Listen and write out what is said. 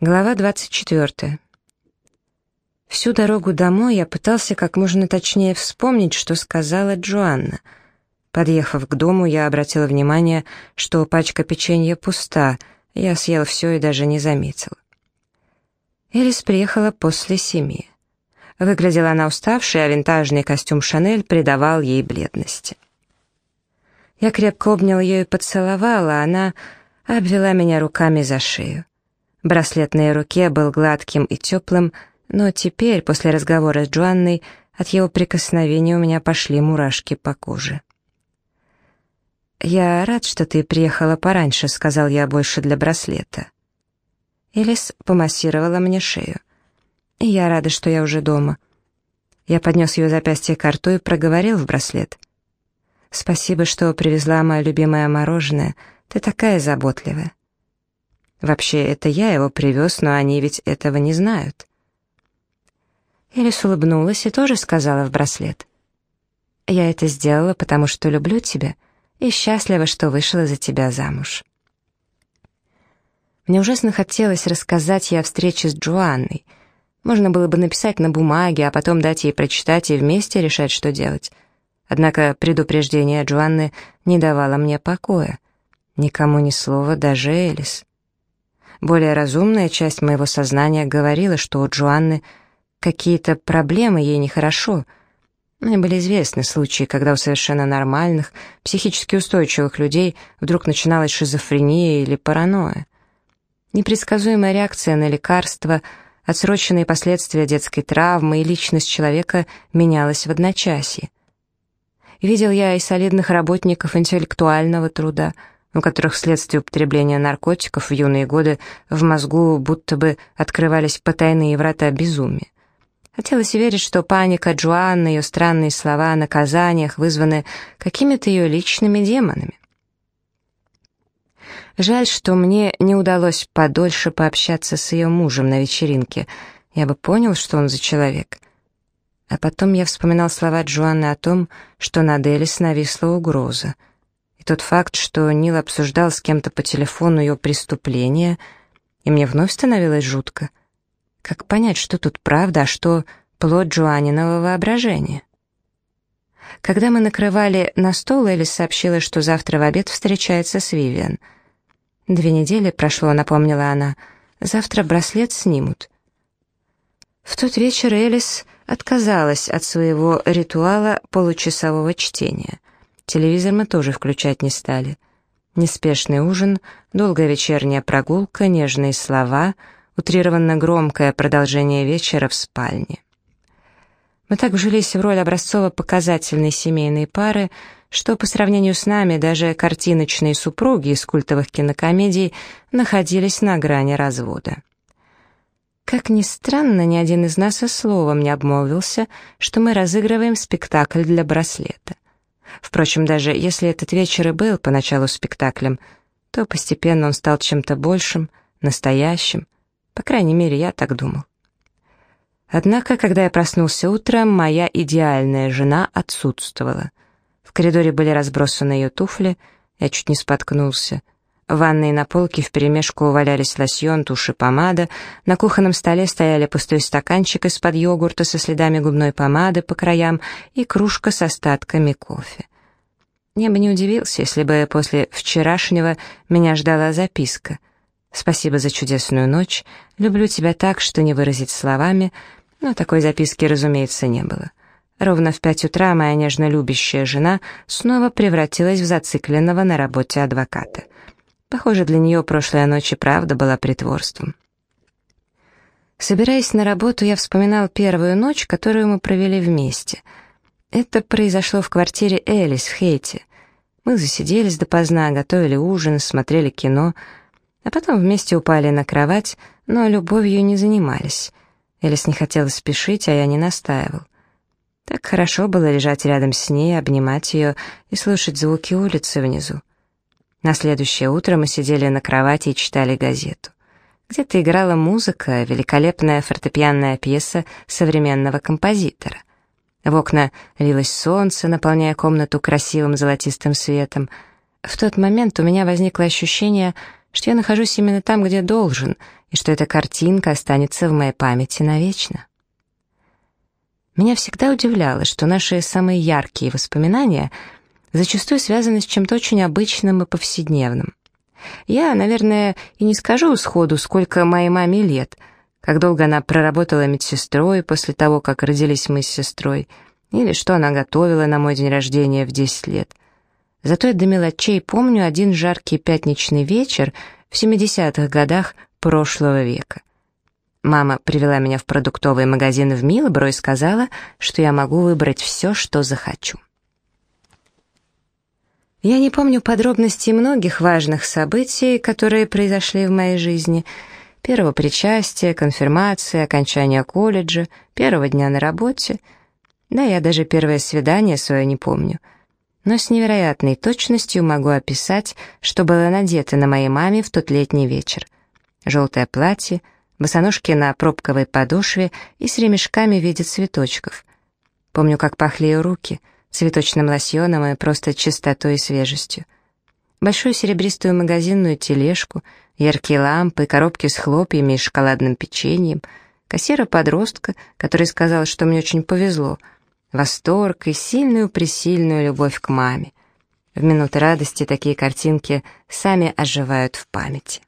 Глава 24. Всю дорогу домой я пытался как можно точнее вспомнить, что сказала Джоанна. Подъехав к дому, я обратила внимание, что пачка печенья пуста, я съел все и даже не заметил. Элис приехала после семи. Выглядела она уставшей, а винтажный костюм Шанель придавал ей бледности. Я крепко обнял ее и поцеловал, а она обвела меня руками за шею. Браслет на ее руке был гладким и теплым, но теперь, после разговора с Джоанной, от его прикосновения у меня пошли мурашки по коже. «Я рад, что ты приехала пораньше», — сказал я больше для браслета. Элис помассировала мне шею. «Я рада, что я уже дома». Я поднес ее запястье к рту и проговорил в браслет. «Спасибо, что привезла мое любимое мороженое. Ты такая заботливая». Вообще, это я его привез, но они ведь этого не знают. Элис улыбнулась и тоже сказала в браслет. «Я это сделала, потому что люблю тебя и счастлива, что вышла за тебя замуж». Мне ужасно хотелось рассказать ей о встрече с Джоанной. Можно было бы написать на бумаге, а потом дать ей прочитать и вместе решать, что делать. Однако предупреждение Джоанны не давало мне покоя. Никому ни слова, даже Элис. Более разумная часть моего сознания говорила, что у Джоанны какие-то проблемы, ей нехорошо. Мне были известны случаи, когда у совершенно нормальных, психически устойчивых людей вдруг начиналась шизофрения или паранойя. Непредсказуемая реакция на лекарства, отсроченные последствия детской травмы и личность человека менялась в одночасье. Видел я и солидных работников интеллектуального труда — у которых вследствие употребления наркотиков в юные годы в мозгу будто бы открывались потайные врата безумия. Хотелось верить, что паника Джоанны, ее странные слова о наказаниях вызваны какими-то ее личными демонами. Жаль, что мне не удалось подольше пообщаться с ее мужем на вечеринке. Я бы понял, что он за человек. А потом я вспоминал слова Джоанны о том, что над Элис нависла угроза — тот факт, что Нил обсуждал с кем-то по телефону ее преступление, и мне вновь становилось жутко. Как понять, что тут правда, а что плод Джоаниного воображения? Когда мы накрывали на стол, Элис сообщила, что завтра в обед встречается с Вивиан. «Две недели прошло», — напомнила она. «Завтра браслет снимут». В тот вечер Элис отказалась от своего ритуала получасового чтения. Телевизор мы тоже включать не стали. Неспешный ужин, долгая вечерняя прогулка, нежные слова, утрированно громкое продолжение вечера в спальне. Мы так вжились в роль образцово-показательной семейной пары, что по сравнению с нами даже картиночные супруги из культовых кинокомедий находились на грани развода. Как ни странно, ни один из нас и словом не обмолвился, что мы разыгрываем спектакль для браслета — Впрочем, даже если этот вечер и был поначалу спектаклем, то постепенно он стал чем-то большим, настоящим. По крайней мере, я так думал. Однако, когда я проснулся утром, моя идеальная жена отсутствовала. В коридоре были разбросаны ее туфли, я чуть не споткнулся — в ванной на полке вперемешку валялись лосьон, и помада, на кухонном столе стояли пустой стаканчик из-под йогурта со следами губной помады по краям и кружка с остатками кофе. Я бы не удивился, если бы после вчерашнего меня ждала записка. «Спасибо за чудесную ночь, люблю тебя так, что не выразить словами», но такой записки, разумеется, не было. Ровно в пять утра моя нежно любящая жена снова превратилась в зацикленного на работе адвоката — Похоже, для нее прошлая ночь и правда была притворством. Собираясь на работу, я вспоминал первую ночь, которую мы провели вместе. Это произошло в квартире Элис в Хейте. Мы засиделись допоздна, готовили ужин, смотрели кино, а потом вместе упали на кровать, но любовью не занимались. Элис не хотела спешить, а я не настаивал. Так хорошо было лежать рядом с ней, обнимать ее и слушать звуки улицы внизу. На следующее утро мы сидели на кровати и читали газету. Где-то играла музыка, великолепная фортепианная пьеса современного композитора. В окна лилось солнце, наполняя комнату красивым золотистым светом. В тот момент у меня возникло ощущение, что я нахожусь именно там, где должен, и что эта картинка останется в моей памяти навечно. Меня всегда удивляло, что наши самые яркие воспоминания зачастую связаны с чем-то очень обычным и повседневным. Я, наверное, и не скажу сходу, сколько моей маме лет, как долго она проработала медсестрой после того, как родились мы с сестрой, или что она готовила на мой день рождения в 10 лет. Зато я до мелочей помню один жаркий пятничный вечер в 70-х годах прошлого века. Мама привела меня в продуктовый магазин в Милбро и сказала, что я могу выбрать все, что захочу. Я не помню подробностей многих важных событий, которые произошли в моей жизни. Первого причастия, конфирмации, окончания колледжа, первого дня на работе. Да, я даже первое свидание свое не помню. Но с невероятной точностью могу описать, что было надето на моей маме в тот летний вечер. Желтое платье, босоножки на пробковой подошве и с ремешками в виде цветочков. Помню, как пахли ее руки — цветочным лосьоном и просто чистотой и свежестью. Большую серебристую магазинную тележку, яркие лампы, коробки с хлопьями и шоколадным печеньем, кассира-подростка, который сказал, что мне очень повезло, восторг и сильную-пресильную любовь к маме. В минуты радости такие картинки сами оживают в памяти.